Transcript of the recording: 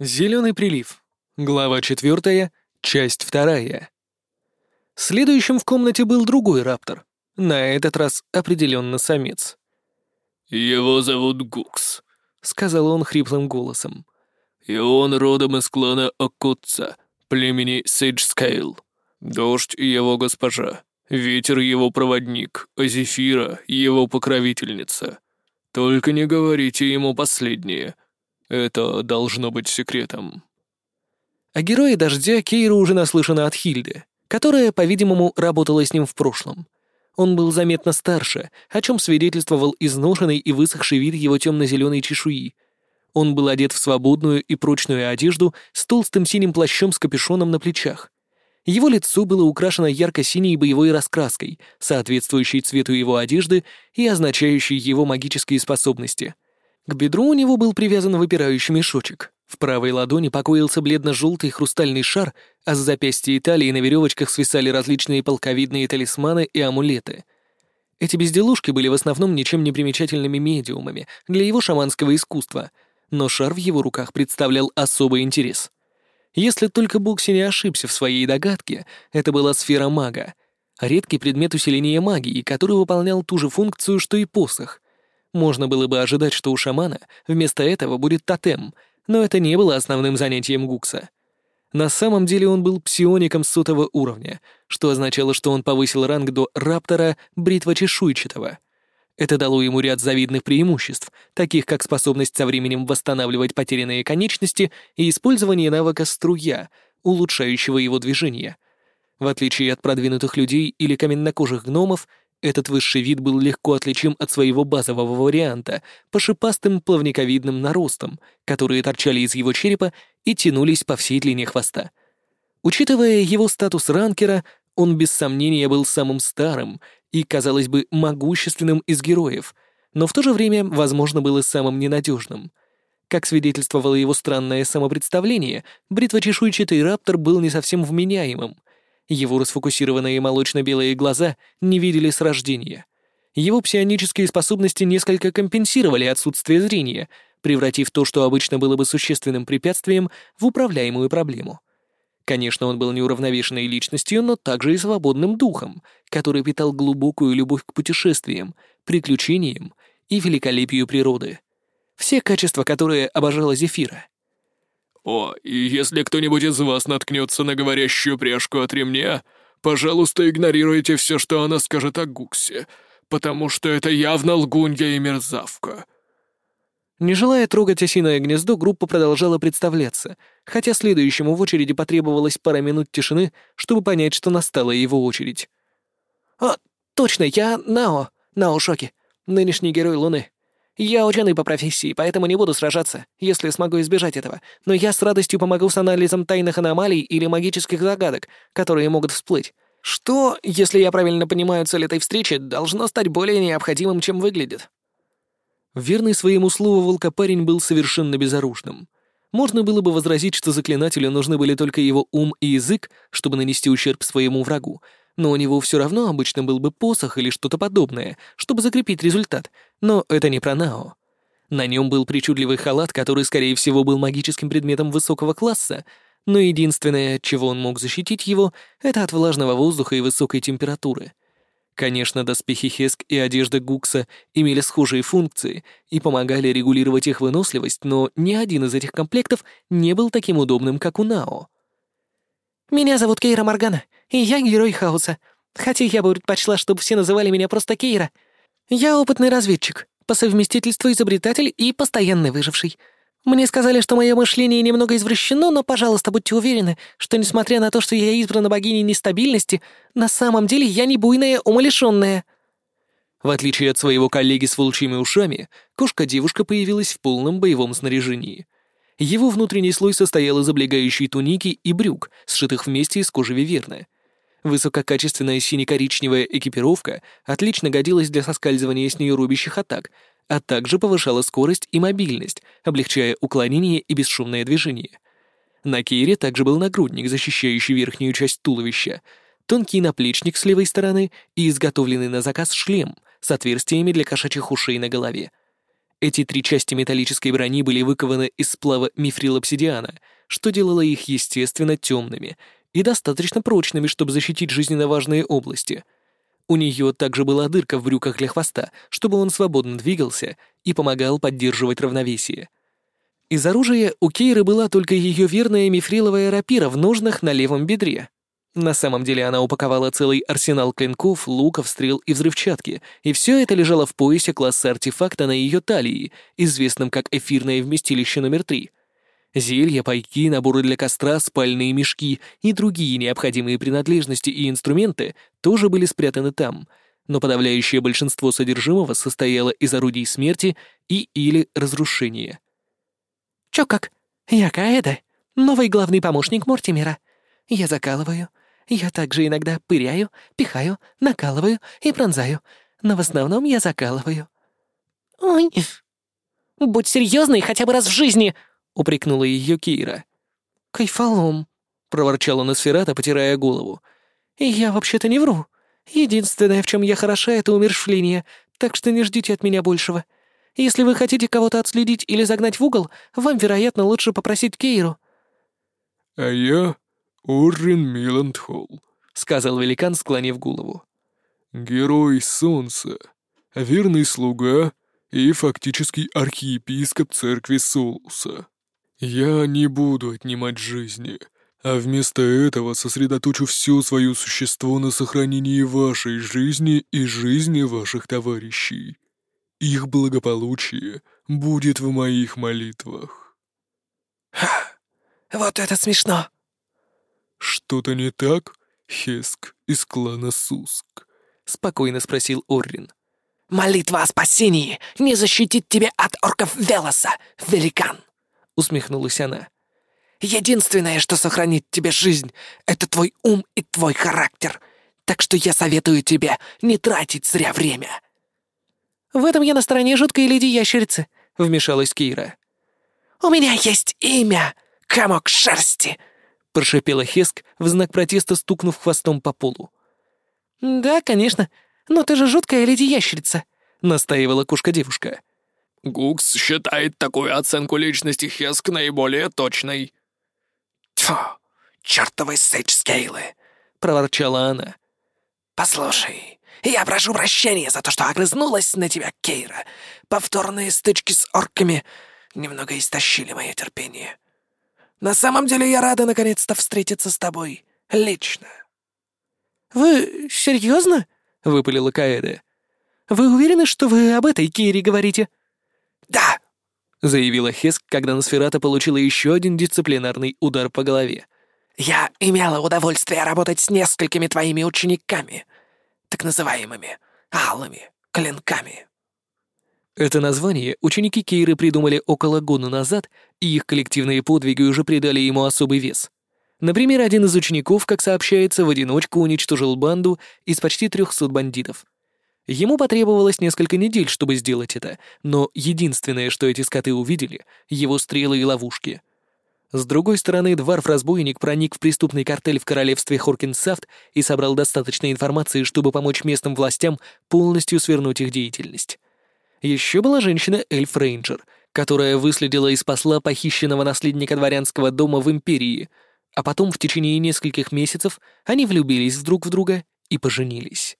Зеленый прилив. Глава четвертая, часть вторая. Следующим в комнате был другой раптор. На этот раз определенно самец. «Его зовут Гукс», — сказал он хриплым голосом. «И он родом из клана Окутца, племени Сейджскейл. Дождь — его госпожа, ветер — его проводник, а Зефира — его покровительница. Только не говорите ему последнее. Это должно быть секретом». О герое дождя Кейра уже наслышана от Хильды, которая, по-видимому, работала с ним в прошлом. Он был заметно старше, о чем свидетельствовал изношенный и высохший вид его темно-зеленой чешуи. Он был одет в свободную и прочную одежду с толстым синим плащом с капюшоном на плечах. Его лицо было украшено ярко-синей боевой раскраской, соответствующей цвету его одежды и означающей его магические способности. К бедру у него был привязан выпирающий мешочек. В правой ладони покоился бледно-желтый хрустальный шар, а с запястья и талии на веревочках свисали различные полковидные талисманы и амулеты. Эти безделушки были в основном ничем не примечательными медиумами для его шаманского искусства, но шар в его руках представлял особый интерес. Если только Бокси не ошибся в своей догадке, это была сфера мага, редкий предмет усиления магии, который выполнял ту же функцию, что и посох. Можно было бы ожидать, что у шамана вместо этого будет тотем, но это не было основным занятием Гукса. На самом деле он был псиоником сотого уровня, что означало, что он повысил ранг до раптора бритва чешуйчатого. Это дало ему ряд завидных преимуществ, таких как способность со временем восстанавливать потерянные конечности и использование навыка «струя», улучшающего его движение. В отличие от продвинутых людей или каменнокожих гномов, этот высший вид был легко отличим от своего базового варианта по шипастым плавниковидным наростам, которые торчали из его черепа и тянулись по всей длине хвоста. Учитывая его статус ранкера, он без сомнения был самым старым и, казалось бы, могущественным из героев, но в то же время, возможно, был и самым ненадежным. Как свидетельствовало его странное самопредставление, бритвочешуйчатый раптор был не совсем вменяемым. Его расфокусированные молочно-белые глаза не видели с рождения. Его псионические способности несколько компенсировали отсутствие зрения, превратив то, что обычно было бы существенным препятствием, в управляемую проблему. Конечно, он был неуравновешенной личностью, но также и свободным духом, который питал глубокую любовь к путешествиям, приключениям и великолепию природы. Все качества, которые обожала Зефира. «О, и если кто-нибудь из вас наткнется на говорящую пряжку от ремня, пожалуйста, игнорируйте все, что она скажет о Гуксе, потому что это явно лгунья и мерзавка», не желая трогать осиное гнездо, группа продолжала представляться, хотя следующему в очереди потребовалось пара минут тишины, чтобы понять, что настала его очередь. «А, точно, я Нао, Нао Шоки, нынешний герой Луны. Я ученый по профессии, поэтому не буду сражаться, если смогу избежать этого, но я с радостью помогу с анализом тайных аномалий или магических загадок, которые могут всплыть. Что, если я правильно понимаю цель этой встречи, должно стать более необходимым, чем выглядит?» Верный своему слову волкопарень был совершенно безоружным. Можно было бы возразить, что заклинателю нужны были только его ум и язык, чтобы нанести ущерб своему врагу, но у него все равно обычно был бы посох или что-то подобное, чтобы закрепить результат, но это не про Нао. На нем был причудливый халат, который, скорее всего, был магическим предметом высокого класса, но единственное, чего он мог защитить его, это от влажного воздуха и высокой температуры — Конечно, доспехи Хеск и одежда Гукса имели схожие функции и помогали регулировать их выносливость, но ни один из этих комплектов не был таким удобным, как у Нао. «Меня зовут Кейра Моргана, и я герой хаоса. Хотя я бы предпочла, чтобы все называли меня просто Кейра. Я опытный разведчик, по совместительству изобретатель и постоянный выживший. Мне сказали, что мое мышление немного извращено, но, пожалуйста, будьте уверены, что, несмотря на то, что я избрана богиней нестабильности, на самом деле я не буйная, умалишенная». В отличие от своего коллеги с волчьими ушами, кошка-девушка появилась в полном боевом снаряжении. Его внутренний слой состоял из облегающей туники и брюк, сшитых вместе из кожи виверны. Высококачественная сине-коричневая экипировка отлично годилась для соскальзывания с нее рубящих атак, а также повышала скорость и мобильность, облегчая уклонение и бесшумное движение. На Кейре также был нагрудник, защищающий верхнюю часть туловища, тонкий наплечник с левой стороны и изготовленный на заказ шлем с отверстиями для кошачьих ушей на голове. Эти три части металлической брони были выкованы из сплава мифрилобсидиана, что делало их естественно темными и достаточно прочными, чтобы защитить жизненно важные области. У нее также была дырка в брюках для хвоста, чтобы он свободно двигался и помогал поддерживать равновесие. Из оружия у Кейры была только ее верная мифриловая рапира в ножнах на левом бедре. На самом деле она упаковала целый арсенал клинков, луков, стрел и взрывчатки, и все это лежало в поясе класса артефакта на ее талии, известном как эфирное вместилище номер три. Зелья, пайки, наборы для костра, спальные мешки и другие необходимые принадлежности и инструменты тоже были спрятаны там, но подавляющее большинство содержимого состояло из орудий смерти и или разрушения. «Чё как? Я Каэда, новый главный помощник Мортимера. Я закалываю. Я также иногда пыряю, пихаю, накалываю и пронзаю, но в основном я закалываю». «Ой, будь серьезной хотя бы раз в жизни!» — упрекнула ее Кира. «Кайфолом», — проворчала Носферата, потирая голову. «И я вообще-то не вру. Единственное, в чем я хороша, это умершвление, так что не ждите от меня большего. Если вы хотите кого-то отследить или загнать в угол, вам, вероятно, лучше попросить Кейру». «А я Оррен Миландхолл», — сказал великан, склонив голову. «Герой Солнца, верный слуга и фактически архиепископ церкви Солуса. Я не буду отнимать жизни, а вместо этого сосредоточу все свое существо на сохранении вашей жизни и жизни ваших товарищей. Их благополучие будет в моих молитвах». «Ха! Вот это смешно!» «Что-то не так, Хеск из клана Суск?» — спокойно спросил Оррин. «Молитва о спасении не защитит тебя от орков Велоса, великан!» — усмехнулась она. «Единственное, что сохранит тебе жизнь, это твой ум и твой характер, так что я советую тебе не тратить зря время». «В этом я на стороне жуткой леди-ящерицы», — вмешалась Кира. «У меня есть имя, комок шерсти», — прошипела Хеск, в знак протеста стукнув хвостом по полу. «Да, конечно, но ты же жуткая леди-ящерица», — настаивала кошка-девушка. Гукс считает такую оценку личности Хеск наиболее точной. «Тьфу, чертовы сейдж-скейлы!» — проворчала она. «Послушай, я прошу прощения за то, что огрызнулась на тебя, Кейра. Повторные стычки с орками немного истощили мое терпение. На самом деле я рада наконец-то встретиться с тобой лично». «Вы серьезно?» — выпалила Каэда. «Вы уверены, что вы об этой Кейре говорите?» «Да!» — заявила Хеск, когда Носферата получила еще один дисциплинарный удар по голове. «Я имела удовольствие работать с несколькими твоими учениками, так называемыми алыми клинками». Это название ученики Кейры придумали около года назад, и их коллективные подвиги уже придали ему особый вес. Например, один из учеников, как сообщается, в одиночку уничтожил банду из почти 300 бандитов. Ему потребовалось несколько недель, чтобы сделать это, но единственное, что эти скоты увидели — его стрелы и ловушки. С другой стороны, дворф-разбойник проник в преступный картель в королевстве Хоркинсафт и собрал достаточно информации, чтобы помочь местным властям полностью свернуть их деятельность. Еще была женщина Эльф Рейнджер, которая выследила и спасла похищенного наследника дворянского дома в Империи, а потом в течение нескольких месяцев они влюбились друг в друга и поженились.